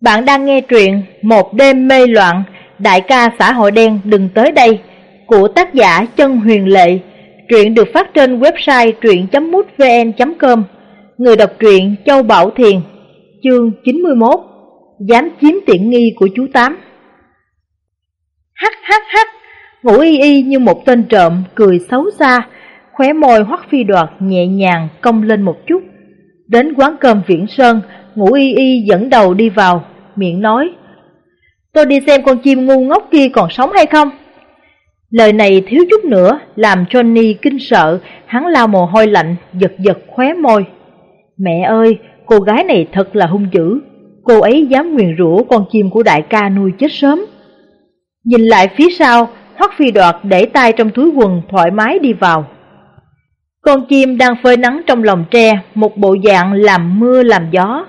Bạn đang nghe truyện Một đêm mê loạn, đại ca xã hội đen đừng tới đây của tác giả Chân Huyền Lệ. Truyện được phát trên website truyện.mútvn.com. Người đọc truyện Châu Bảo Thiền, chương 91. Dám chiếm tiện nghi của chú Tám. Hắc hắc hắc, ngủ y y như một tên trộm cười xấu xa, khóe môi hoắc phi đoạt nhẹ nhàng cong lên một chút. Đến quán cơm Viễn Sơn, ngủ y y dẫn đầu đi vào, miệng nói Tôi đi xem con chim ngu ngốc kia còn sống hay không? Lời này thiếu chút nữa làm Johnny kinh sợ, hắn lao mồ hôi lạnh, giật giật khóe môi. Mẹ ơi, cô gái này thật là hung dữ, cô ấy dám nguyền rủa con chim của đại ca nuôi chết sớm. Nhìn lại phía sau, Hoắc Phi Đoạt để tay trong túi quần thoải mái đi vào. Con chim đang phơi nắng trong lòng tre, một bộ dạng làm mưa làm gió.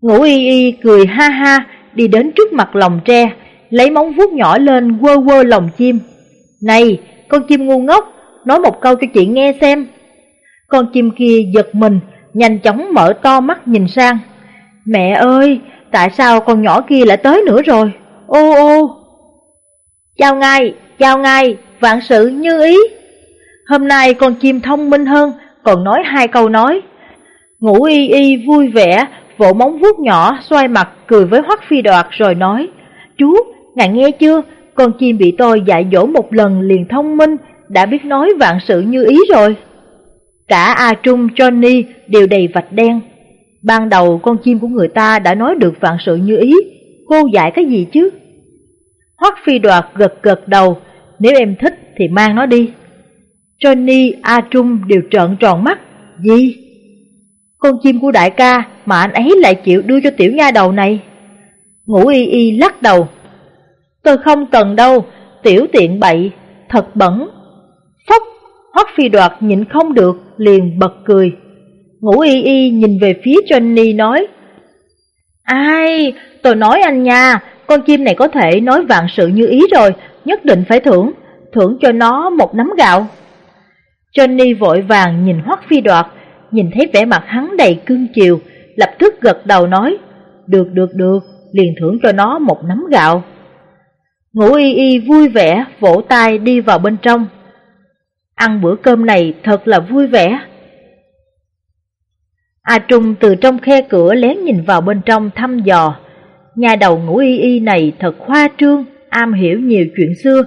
Ngũ y y cười ha ha, đi đến trước mặt lòng tre, lấy móng vuốt nhỏ lên quơ quơ lòng chim. Này, con chim ngu ngốc, nói một câu cho chị nghe xem. Con chim kia giật mình, nhanh chóng mở to mắt nhìn sang. Mẹ ơi, tại sao con nhỏ kia lại tới nữa rồi? Ô ô! Chào ngài, chào ngài, vạn sự như ý. Hôm nay con chim thông minh hơn, còn nói hai câu nói. Ngủ y y vui vẻ, vỗ móng vuốt nhỏ, xoay mặt, cười với Hoắc Phi Đoạt rồi nói, Chú, ngài nghe chưa, con chim bị tôi dạy dỗ một lần liền thông minh, đã biết nói vạn sự như ý rồi. Cả A Trung, Johnny đều đầy vạch đen. Ban đầu con chim của người ta đã nói được vạn sự như ý, cô dạy cái gì chứ? Hoắc Phi Đoạt gật gật đầu, nếu em thích thì mang nó đi. Johnny, A Trung đều trợn tròn mắt, gì? Con chim của đại ca mà anh ấy lại chịu đưa cho tiểu nha đầu này. Ngũ y y lắc đầu. Tôi không cần đâu, tiểu tiện bậy, thật bẩn. Phốc, hoắc phi đoạt nhịn không được, liền bật cười. Ngũ y y nhìn về phía Johnny nói. Ai, tôi nói anh nha, con chim này có thể nói vạn sự như ý rồi, nhất định phải thưởng, thưởng cho nó một nắm gạo. Johnny vội vàng nhìn hoắc phi đoạt, nhìn thấy vẻ mặt hắn đầy cương chiều, lập tức gật đầu nói, được được được, liền thưởng cho nó một nắm gạo. Ngũ y y vui vẻ, vỗ tay đi vào bên trong. Ăn bữa cơm này thật là vui vẻ. A Trung từ trong khe cửa lén nhìn vào bên trong thăm dò. Nhà đầu ngũ y y này thật khoa trương, am hiểu nhiều chuyện xưa.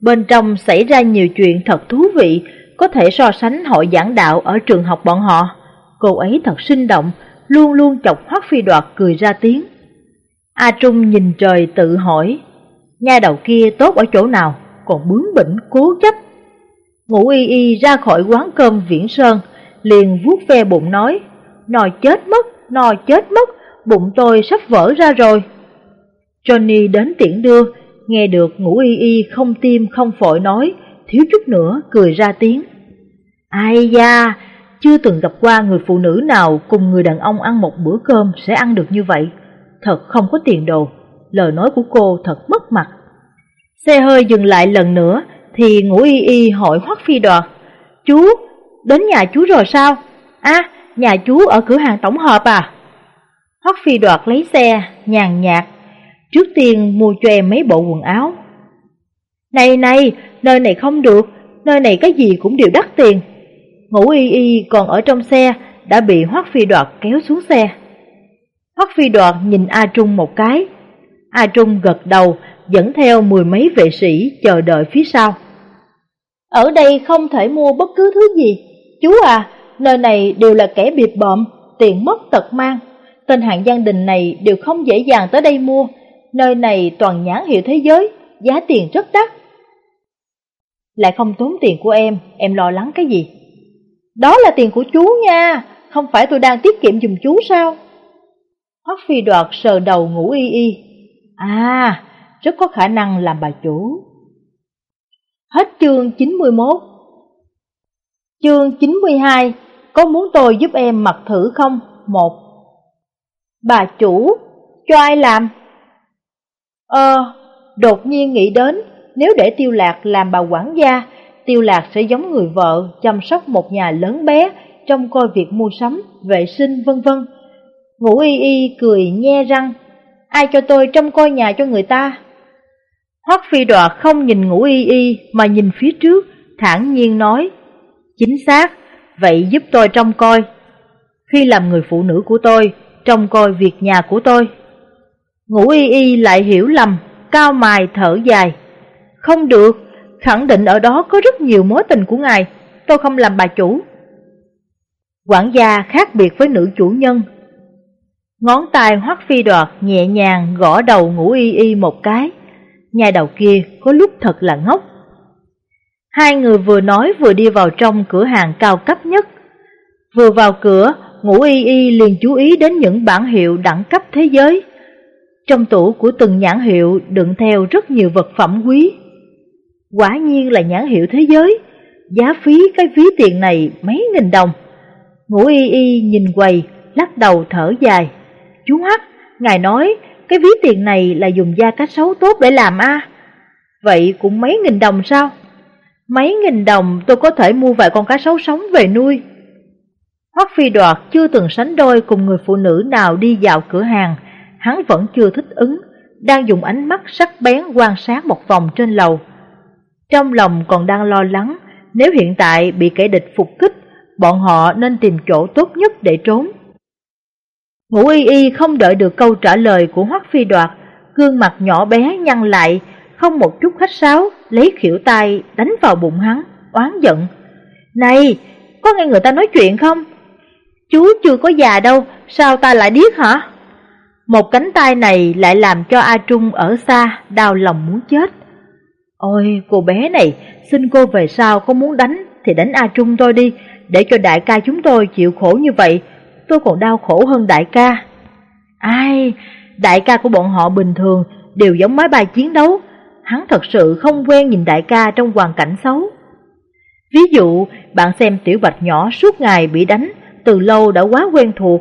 Bên trong xảy ra nhiều chuyện thật thú vị, có thể so sánh hội giảng đạo ở trường học bọn họ. Cô ấy thật sinh động, luôn luôn chọc Hoắc Phi Đoạt cười ra tiếng. A Trung nhìn trời tự hỏi, nha đầu kia tốt ở chỗ nào, còn bướng bỉnh cố chấp. Ngũ y y ra khỏi quán cơm Viễn Sơn, liền vuốt ve bụng nói, nòi chết mất, nòi chết mất, bụng tôi sắp vỡ ra rồi. Johnny đến tiễn đưa, nghe được ngũ y y không tim không phổi nói, thiếu chút nữa cười ra tiếng. Ai da, chưa từng gặp qua người phụ nữ nào cùng người đàn ông ăn một bữa cơm sẽ ăn được như vậy. Thật không có tiền đồ, lời nói của cô thật mất mặt. Xe hơi dừng lại lần nữa thì ngủ y y hỏi Hoắc Phi Đoạt. Chú, đến nhà chú rồi sao? À, nhà chú ở cửa hàng tổng hợp à? Hoắc Phi Đoạt lấy xe, nhàn nhạt. Trước tiên mua cho em mấy bộ quần áo. Này này, nơi này không được, nơi này cái gì cũng đều đắt tiền. Ngũ y y còn ở trong xe đã bị Hoắc Phi Đoạt kéo xuống xe. Hoắc Phi Đoạt nhìn A Trung một cái. A Trung gật đầu dẫn theo mười mấy vệ sĩ chờ đợi phía sau. Ở đây không thể mua bất cứ thứ gì. Chú à, nơi này đều là kẻ biệt bợm, tiền mất tật mang. Tên hạng gia đình này đều không dễ dàng tới đây mua. Nơi này toàn nhãn hiệu thế giới, giá tiền rất đắt. Lại không tốn tiền của em, em lo lắng cái gì? Đó là tiền của chú nha, không phải tôi đang tiết kiệm dùm chú sao? Hoắc phi đoạt sờ đầu ngủ y y. À, rất có khả năng làm bà chủ. Hết chương 91 Chương 92 Có muốn tôi giúp em mặc thử không? Một Bà chủ, cho ai làm? Ờ, đột nhiên nghĩ đến nếu để tiêu lạc làm bà quản gia Tiêu Lạc sẽ giống người vợ chăm sóc một nhà lớn bé, trong coi việc mua sắm, vệ sinh vân vân. Ngũ Y Y cười nhe răng, ai cho tôi trông coi nhà cho người ta? Hoắc phi đoạt không nhìn ngũ y y mà nhìn phía trước, thản nhiên nói, chính xác, vậy giúp tôi trông coi. Khi làm người phụ nữ của tôi, trông coi việc nhà của tôi. ngũ y y lại hiểu lầm, cao mài thở dài. Không được, khẳng định ở đó có rất nhiều mối tình của ngài, tôi không làm bà chủ. Quản gia khác biệt với nữ chủ nhân. Ngón tay hoắc phi đoạt nhẹ nhàng gõ đầu ngủ y y một cái. Nhà đầu kia có lúc thật là ngốc. Hai người vừa nói vừa đi vào trong cửa hàng cao cấp nhất. Vừa vào cửa, ngủ y y liền chú ý đến những bản hiệu đẳng cấp thế giới. Trong tủ của từng nhãn hiệu đựng theo rất nhiều vật phẩm quý. Quả nhiên là nhãn hiệu thế giới, giá phí cái ví tiền này mấy nghìn đồng. Ngũ y y nhìn quầy, lắc đầu thở dài. Chú Hắc, ngài nói cái ví tiền này là dùng da cá sấu tốt để làm a Vậy cũng mấy nghìn đồng sao? Mấy nghìn đồng tôi có thể mua vài con cá sấu sống về nuôi. Hoắc phi đoạt chưa từng sánh đôi cùng người phụ nữ nào đi vào cửa hàng, hắn vẫn chưa thích ứng, đang dùng ánh mắt sắc bén quan sát một vòng trên lầu. Trong lòng còn đang lo lắng, nếu hiện tại bị kẻ địch phục kích, bọn họ nên tìm chỗ tốt nhất để trốn. Ngũ y y không đợi được câu trả lời của Hoắc Phi Đoạt, gương mặt nhỏ bé nhăn lại, không một chút khách sáo, lấy khỉu tay đánh vào bụng hắn, oán giận. Này, có nghe người ta nói chuyện không? Chú chưa có già đâu, sao ta lại điếc hả? Một cánh tay này lại làm cho A Trung ở xa, đau lòng muốn chết. Ôi, cô bé này, xin cô về sau có muốn đánh thì đánh A Trung tôi đi, để cho đại ca chúng tôi chịu khổ như vậy, tôi còn đau khổ hơn đại ca. Ai, đại ca của bọn họ bình thường đều giống máy bay chiến đấu, hắn thật sự không quen nhìn đại ca trong hoàn cảnh xấu. Ví dụ, bạn xem tiểu bạch nhỏ suốt ngày bị đánh, từ lâu đã quá quen thuộc.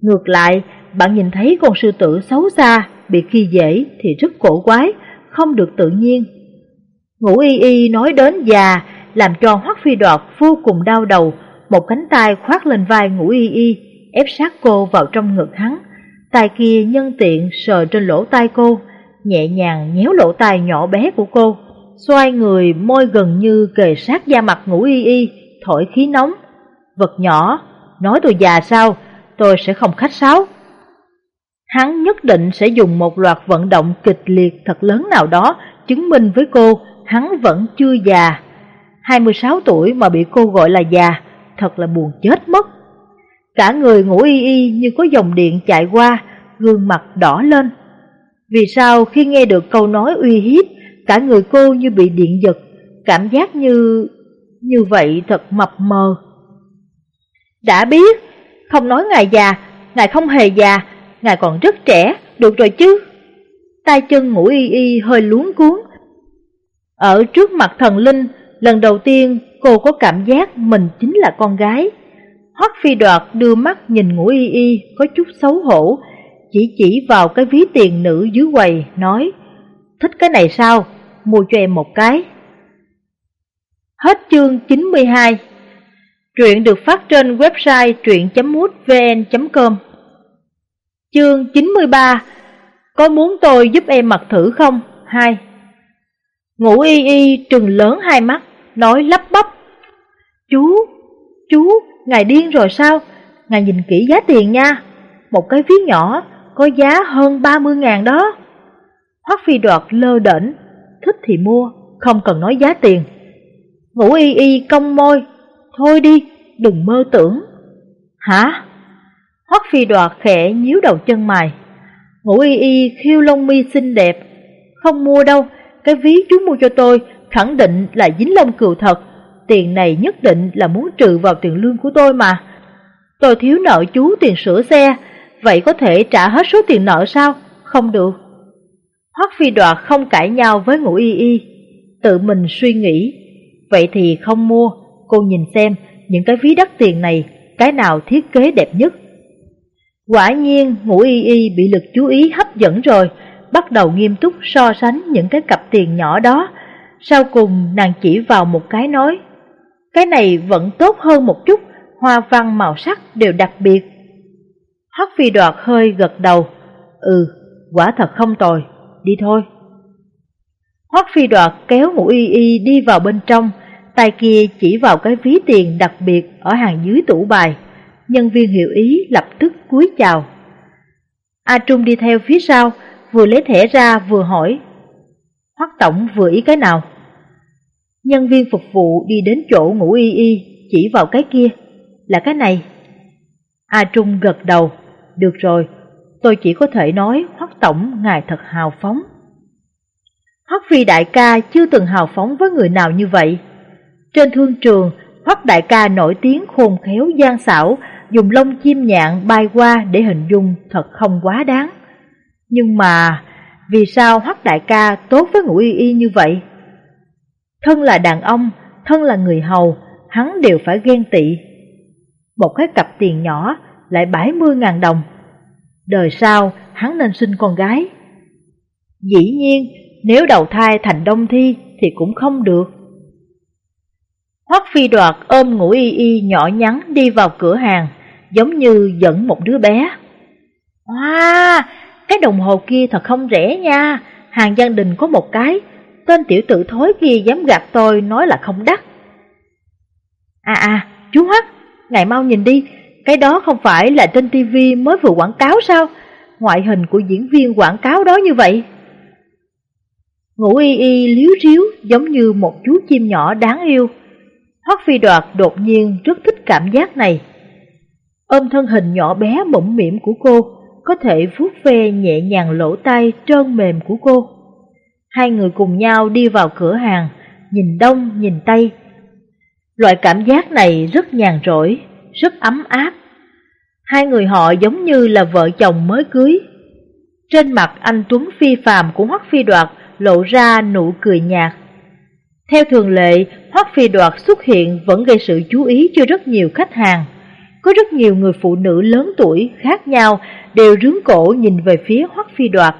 Ngược lại, bạn nhìn thấy con sư tử xấu xa, bị khi dễ thì rất cổ quái, không được tự nhiên. Ngũ y y nói đến già, làm cho Hoắc Phi Đoạt vô cùng đau đầu, một cánh tay khoác lên vai Ngũ y y, ép sát cô vào trong ngực hắn. Tay kia nhân tiện sờ trên lỗ tai cô, nhẹ nhàng nhéo lỗ tai nhỏ bé của cô, xoay người môi gần như kề sát da mặt Ngũ y y, thổi khí nóng. Vật nhỏ, nói tôi già sao, tôi sẽ không khách sáo. Hắn nhất định sẽ dùng một loạt vận động kịch liệt thật lớn nào đó chứng minh với cô hắn vẫn chưa già. 26 tuổi mà bị cô gọi là già, thật là buồn chết mất. Cả người ngủ y y như có dòng điện chạy qua, gương mặt đỏ lên. Vì sao khi nghe được câu nói uy hiếp, cả người cô như bị điện giật, cảm giác như... như vậy thật mập mờ. Đã biết, không nói ngài già, ngài không hề già, ngài còn rất trẻ, được rồi chứ. Tay chân ngủ y y hơi luống cuốn, ở trước mặt thần linh, lần đầu tiên cô có cảm giác mình chính là con gái. Hoắc phi đoạt đưa mắt nhìn ngũ y y có chút xấu hổ, chỉ chỉ vào cái ví tiền nữ dưới quầy, nói Thích cái này sao? Mua cho em một cái. Hết chương 92 Truyện được phát trên website truyện.mútvn.com Chương 93 Có muốn tôi giúp em mặc thử không? 2 Ngũ y y trừng lớn hai mắt, nói lắp bắp. Chú, chú, ngài điên rồi sao? Ngài nhìn kỹ giá tiền nha. Một cái ví nhỏ có giá hơn 30 ngàn đó. Hoắc phi đoạt lơ đễnh, thích thì mua, không cần nói giá tiền. Ngũ y y cong môi, thôi đi, đừng mơ tưởng. Hả? Hoắc phi đoạt khẽ nhíu đầu chân mày. Ngũ y y khiêu lông mi xinh đẹp, không mua đâu, cái ví chú mua cho tôi khẳng định là dính lông cừu thật, tiền này nhất định là muốn trừ vào tiền lương của tôi mà. Tôi thiếu nợ chú tiền sửa xe, vậy có thể trả hết số tiền nợ sao? Không được. Hoắc phi đoạt không cãi nhau với ngũ y y, tự mình suy nghĩ. Vậy thì không mua, cô nhìn xem những cái ví đắt tiền này, cái nào thiết kế đẹp nhất. Quả nhiên ngũ y y bị lực chú ý hấp dẫn rồi, bắt đầu nghiêm túc so sánh những cái cặp tiền nhỏ đó. Sau cùng nàng chỉ vào một cái nói, cái này vẫn tốt hơn một chút, hoa văn màu sắc đều đặc biệt. hắc phi đoạt hơi gật đầu, ừ, quả thật không tồi, đi thôi. Hoắc phi đoạt kéo ngũ y y đi vào bên trong, tay kia chỉ vào cái ví tiền đặc biệt ở hàng dưới tủ bài. Nhân viên hiểu ý lập tức cúi chào. A Trung đi theo phía sau, vừa lấy thẻ ra vừa hỏi. Hoắc Tổng vừa ý cái nào? Nhân viên phục vụ đi đến chỗ ngủ y y, chỉ vào cái kia, là cái này. A Trung gật đầu, được rồi, tôi chỉ có thể nói Hoắc Tổng ngài thật hào phóng. Hoắc Phi đại ca chưa từng hào phóng với người nào như vậy. Trên thương trường, Hoắc đại ca nổi tiếng khôn khéo gian xảo, dùng lông chim nhạn bay qua để hình dung thật không quá đáng. Nhưng mà, vì sao Hoắc đại ca tốt với ngũ y y như vậy? Thân là đàn ông, thân là người hầu, hắn đều phải ghen tị. Một cái cặp tiền nhỏ lại 70.000 đồng. Đời sau hắn nên sinh con gái. Dĩ nhiên, nếu đầu thai thành đông thi thì cũng không được. Hoắc phi đoạt ôm ngũ y y nhỏ nhắn đi vào cửa hàng, giống như dẫn một đứa bé. Wow, cái đồng hồ kia thật không rẻ nha, hàng gia đình có một cái, tên tiểu tử thối kia dám gạt tôi nói là không đắt. À à, chú Hắc, ngài mau nhìn đi, cái đó không phải là trên tivi mới vừa quảng cáo sao? Ngoại hình của diễn viên quảng cáo đó như vậy. Ngủ y y liếu riếu giống như một chú chim nhỏ đáng yêu. Hoắc phi đoạt đột nhiên rất thích cảm giác này. Ôm thân hình nhỏ bé bỗng mỉm của cô, có thể vuốt ve nhẹ nhàng lỗ tay trơn mềm của cô. Hai người cùng nhau đi vào cửa hàng, nhìn đông nhìn tây. Loại cảm giác này rất nhàn rỗi, rất ấm áp. Hai người họ giống như là vợ chồng mới cưới. Trên mặt anh Tuấn phi phàm của Hoắc Phi Đoạt lộ ra nụ cười nhạt. Theo thường lệ, Hoắc Phi Đoạt xuất hiện vẫn gây sự chú ý cho rất nhiều khách hàng. Có rất nhiều người phụ nữ lớn tuổi khác nhau đều rướng cổ nhìn về phía Hoắc Phi Đoạt.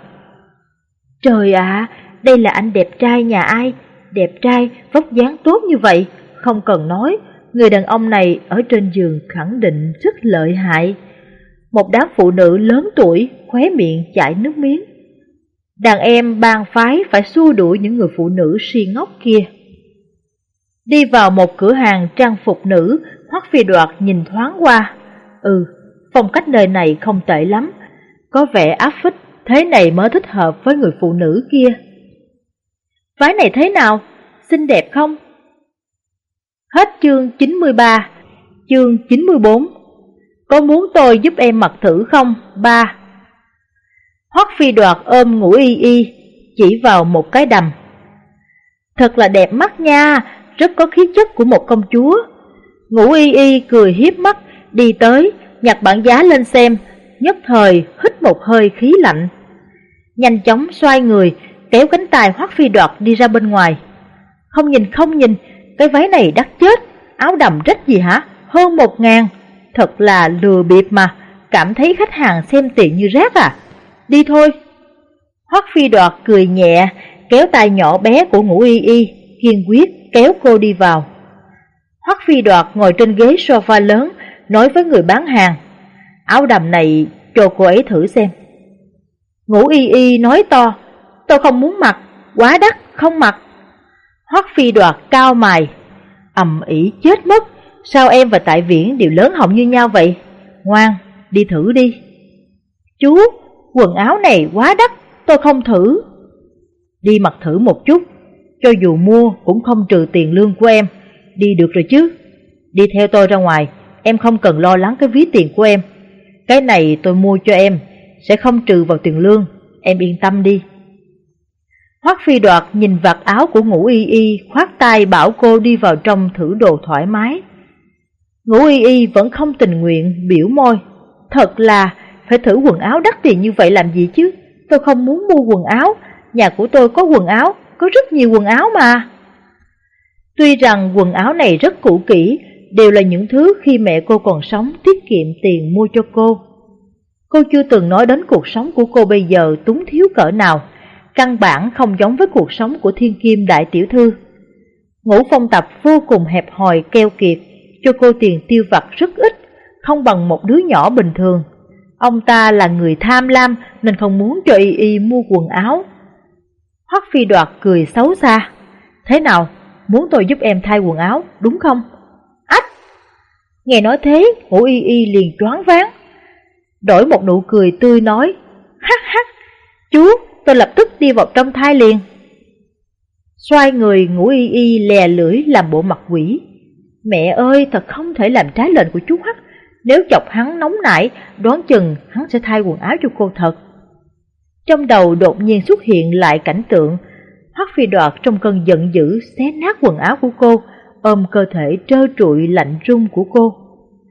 Trời ạ, đây là anh đẹp trai nhà ai? Đẹp trai, vóc dáng tốt như vậy, không cần nói, người đàn ông này ở trên giường khẳng định rất lợi hại. Một đám phụ nữ lớn tuổi, khóe miệng chảy nước miếng. Đàn em bang phái phải xua đuổi những người phụ nữ si ngốc kia. Đi vào một cửa hàng trang phục nữ, Hoắc Phi Đoạt nhìn thoáng qua. Ừ, phong cách nơi này không tệ lắm, có vẻ áp phích, thế này mới thích hợp với người phụ nữ kia. Váy này thế nào? Xinh đẹp không? Hết chương 93, chương 94. Có muốn tôi giúp em mặc thử không? Ba. Hoắc phi đoạt ôm ngủ y y, chỉ vào một cái đầm. Thật là đẹp mắt nha, rất có khí chất của một công chúa. Ngũ y y cười hiếp mắt, đi tới, nhặt bản giá lên xem, nhất thời hít một hơi khí lạnh. Nhanh chóng xoay người, kéo cánh tay Hoắc Phi Đoạt đi ra bên ngoài. Không nhìn không nhìn, cái váy này đắt chết, áo đầm rách gì hả? Hơn một ngàn, thật là lừa bịp mà, cảm thấy khách hàng xem tiền như rác à? Đi thôi. Hoắc Phi Đoạt cười nhẹ, kéo tay nhỏ bé của ngũ y y, kiên quyết kéo cô đi vào. Hoắc Phi Đoạt ngồi trên ghế sofa lớn, nói với người bán hàng. Áo đầm này cho cô ấy thử xem. Ngũ y y nói to, tôi không muốn mặc, quá đắt, không mặc. Hoắc phi đoạt cao mày, ầm ĩ chết mất, sao em và tại viễn đều lớn họng như nhau vậy? Ngoan, đi thử đi. Chú, quần áo này quá đắt, tôi không thử. Đi mặc thử một chút, cho dù mua cũng không trừ tiền lương của em, đi được rồi chứ. Đi theo tôi ra ngoài, em không cần lo lắng cái ví tiền của em. Cái này tôi mua cho em, sẽ không trừ vào tiền lương, em yên tâm đi. Hoắc phi đoạt nhìn vạt áo của ngũ y y, khoát tay bảo cô đi vào trong thử đồ thoải mái. Ngũ y y vẫn không tình nguyện, biểu môi. Thật là, phải thử quần áo đắt tiền như vậy làm gì chứ? Tôi không muốn mua quần áo, nhà của tôi có quần áo, có rất nhiều quần áo mà. Tuy rằng quần áo này rất cũ kỹ, đều là những thứ khi mẹ cô còn sống tiết kiệm tiền mua cho cô. Cô chưa từng nói đến cuộc sống của cô bây giờ túng thiếu cỡ nào, căn bản không giống với cuộc sống của thiên kim đại tiểu thư. Ngũ phong tập vô cùng hẹp hòi keo kiệt, cho cô tiền tiêu vặt rất ít, không bằng một đứa nhỏ bình thường. Ông ta là người tham lam nên không muốn cho Y Y mua quần áo. Hoắc Phi Đoạt cười xấu xa. Thế nào, muốn tôi giúp em thay quần áo, đúng không? Ách! Nghe nói thế, hổ Y Y liền choáng váng. Đổi một nụ cười tươi nói, hắc hắc, chú, tôi lập tức đi vào trong thai liền. Xoay người ngủ Y Y lè lưỡi làm bộ mặt quỷ. Mẹ ơi, thật không thể làm trái lệnh của chú Hắc. Nếu chọc hắn nóng nảy, đoán chừng hắn sẽ thay quần áo cho cô thật. Trong đầu đột nhiên xuất hiện lại cảnh tượng phi đoạt trong cơn giận dữ xé nát quần áo của cô, ôm cơ thể trơ trụi lạnh run của cô.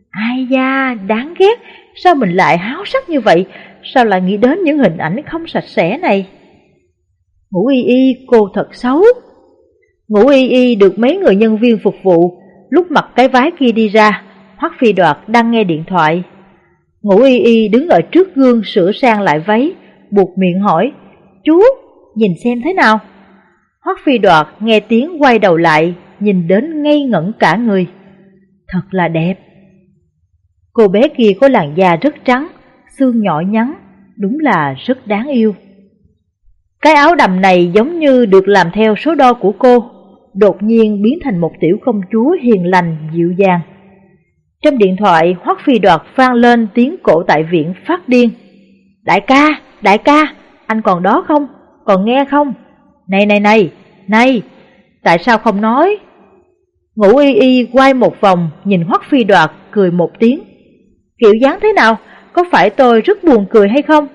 Ai da, đáng ghét, sao mình lại háo sắc như vậy, sao lại nghĩ đến những hình ảnh không sạch sẽ này? Ngũ y y, cô thật xấu. Ngũ y y được mấy người nhân viên phục vụ, lúc mặc cái váy kia đi ra, Hoắc phi đoạt đang nghe điện thoại. Ngũ y y đứng ở trước gương sửa sang lại váy, buộc miệng hỏi, chú, nhìn xem thế nào? Hoắc phi đoạt nghe tiếng quay đầu lại, nhìn đến ngây ngẩn cả người. Thật là đẹp. Cô bé kia có làn da rất trắng, xương nhỏ nhắn, đúng là rất đáng yêu. Cái áo đầm này giống như được làm theo số đo của cô, đột nhiên biến thành một tiểu công chúa hiền lành, dịu dàng. Trong điện thoại, Hoắc Phi Đoạt vang lên tiếng cổ tại viện phát điên. Đại ca, đại ca, anh còn đó không? Còn nghe không? Này này này, này, tại sao không nói? Ngũ y y quay một vòng, nhìn Hoắc Phi Đoạt, cười một tiếng. Kiểu dáng thế nào? Có phải tôi rất buồn cười hay không?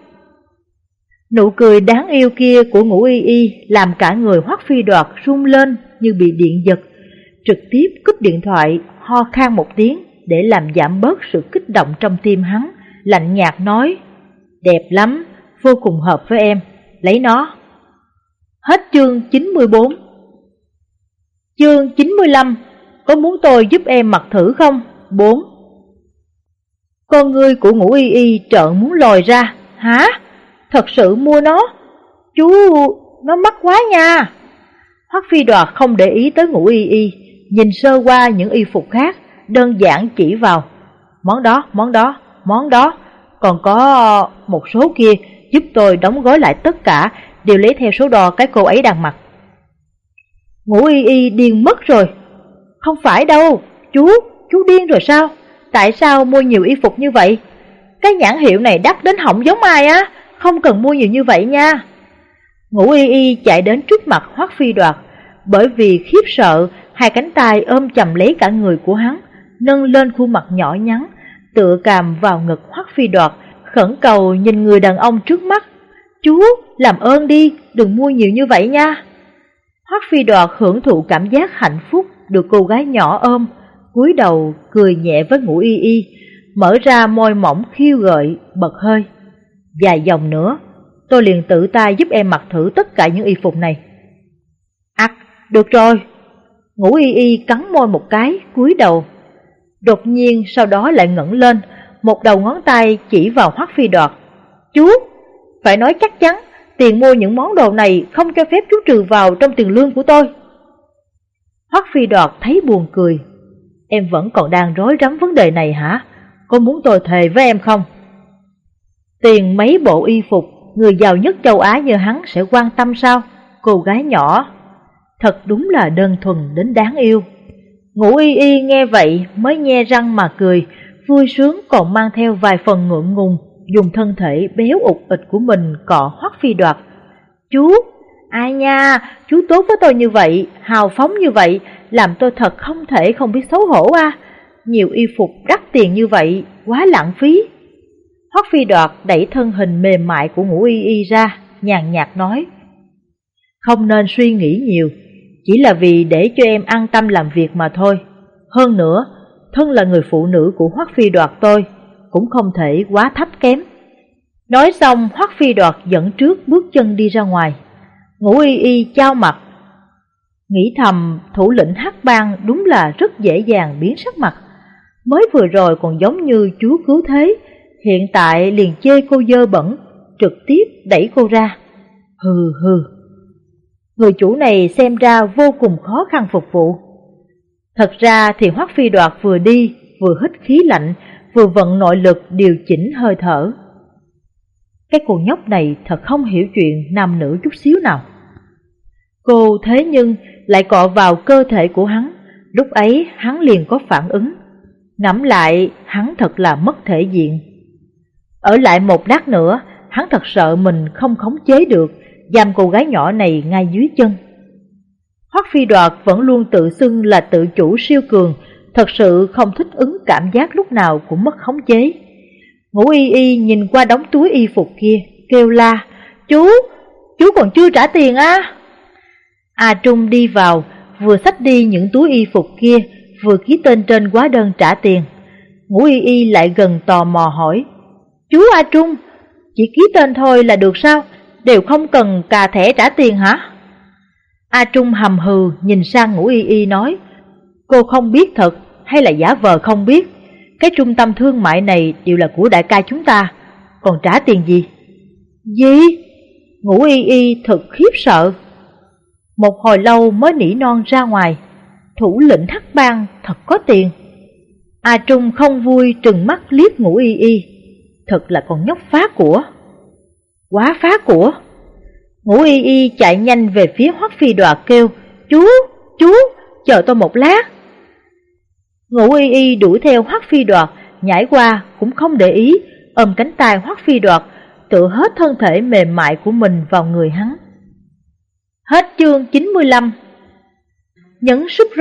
Nụ cười đáng yêu kia của ngũ y y làm cả người Hoắc Phi Đoạt rung lên như bị điện giật, trực tiếp cúp điện thoại, ho khan một tiếng để làm giảm bớt sự kích động trong tim hắn, lạnh nhạt nói, đẹp lắm, vô cùng hợp với em, lấy nó. Hết chương 94 Chương 95 Có muốn tôi giúp em mặc thử không? 4 Con ngươi của ngũ y y trợn muốn lòi ra Hả? Thật sự mua nó? Chú, nó mắc quá nha Hoắc phi đoạt không để ý tới ngũ y y Nhìn sơ qua những y phục khác Đơn giản chỉ vào Món đó, món đó, món đó Còn có một số kia Giúp tôi đóng gói lại tất cả đều lấy theo số đo cái cô ấy đang mặc. Ngũ y y điên mất rồi. Không phải đâu, chú, chú điên rồi sao? Tại sao mua nhiều y phục như vậy? Cái nhãn hiệu này đắt đến hỏng giống ai á, không cần mua nhiều như vậy nha. Ngũ y y chạy đến trước mặt Hoắc Phi Đoạt, bởi vì khiếp sợ, hai cánh tay ôm chầm lấy cả người của hắn, nâng lên khuôn mặt nhỏ nhắn, tựa càm vào ngực Hoắc Phi Đoạt, khẩn cầu nhìn người đàn ông trước mắt Chú, làm ơn đi, đừng mua nhiều như vậy nha. Hoắc phi đoạt hưởng thụ cảm giác hạnh phúc được cô gái nhỏ ôm, cúi đầu cười nhẹ với ngũ y y, mở ra môi mỏng khiêu gợi, bật hơi. Dài dòng nữa, tôi liền tự tay giúp em mặc thử tất cả những y phục này. Ác, được rồi. Ngũ y y cắn môi một cái, cúi đầu. Đột nhiên sau đó lại ngẩng lên, một đầu ngón tay chỉ vào Hoắc phi đoạt. Chú, phải nói chắc chắn, tiền mua những món đồ này không cho phép chú trừ vào trong tiền lương của tôi. Hoắc Phi Đoạt thấy buồn cười. Em vẫn còn đang rối rắm vấn đề này hả? Có muốn tôi thề với em không? Tiền mấy bộ y phục, người giàu nhất châu Á như hắn sẽ quan tâm sao? Cô gái nhỏ, thật đúng là đơn thuần đến đáng yêu. Ngũ y y nghe vậy mới nhe răng mà cười, vui sướng còn mang theo vài phần ngượng ngùng dùng thân thể béo ụt ịch của mình cọ hoắc phi đoạt. Chú, ai nha, chú tốt với tôi như vậy, hào phóng như vậy, làm tôi thật không thể không biết xấu hổ à. Nhiều y phục đắt tiền như vậy, quá lãng phí. Hoắc phi đoạt đẩy thân hình mềm mại của ngũ y y ra, nhàn nhạt nói. Không nên suy nghĩ nhiều, chỉ là vì để cho em an tâm làm việc mà thôi. Hơn nữa, thân là người phụ nữ của Hoắc phi đoạt tôi, cũng không thể quá thấp kém. Nói xong Hoắc Phi Đoạt dẫn trước bước chân đi ra ngoài. Ngũ y y trao mặt. Nghĩ thầm thủ lĩnh hắc bang đúng là rất dễ dàng biến sắc mặt. Mới vừa rồi còn giống như chúa cứu thế, hiện tại liền chê cô dơ bẩn, trực tiếp đẩy cô ra. Hừ hừ. Người chủ này xem ra vô cùng khó khăn phục vụ. Thật ra thì Hoắc Phi Đoạt vừa đi, vừa hít khí lạnh, vừa vận nội lực điều chỉnh hơi thở. Cái cô nhóc này thật không hiểu chuyện nam nữ chút xíu nào. Cô thế nhưng lại cọ vào cơ thể của hắn, lúc ấy hắn liền có phản ứng. Ngẫm lại, hắn thật là mất thể diện. Ở lại một lát nữa, hắn thật sợ mình không khống chế được, giam cô gái nhỏ này ngay dưới chân. Hoắc Phi Đoạt vẫn luôn tự xưng là tự chủ siêu cường, thật sự không thích ứng cảm giác lúc nào cũng mất khống chế. Ngũ y y nhìn qua đống túi y phục kia, kêu la, chú, chú còn chưa trả tiền á. À? A Trung đi vào, vừa xách đi những túi y phục kia, vừa ký tên trên hóa đơn trả tiền. Ngũ y y lại gần tò mò hỏi, chú A Trung, chỉ ký tên thôi là được sao, đều không cần cà thẻ trả tiền hả? A Trung hầm hừ nhìn sang ngũ y y nói, cô không biết thật hay là giả vờ không biết, cái trung tâm thương mại này đều là của đại ca chúng ta, còn trả tiền gì? Gì? Ngũ y y thật khiếp sợ. Một hồi lâu mới nỉ non ra ngoài, thủ lĩnh hắc bang thật có tiền. A Trung không vui trừng mắt liếc ngũ y y, thật là con nhóc phá của. Quá phá của. Ngũ y y chạy nhanh về phía hoắc phi đoạt kêu, chú, chú, chờ tôi một lát. Ngũ y y đuổi theo hoắc phi đoạt, nhảy qua cũng không để ý, ôm cánh tay hoắc phi đoạt, tựa hết thân thể mềm mại của mình vào người hắn. Hết chương 95 Nhấn subscribe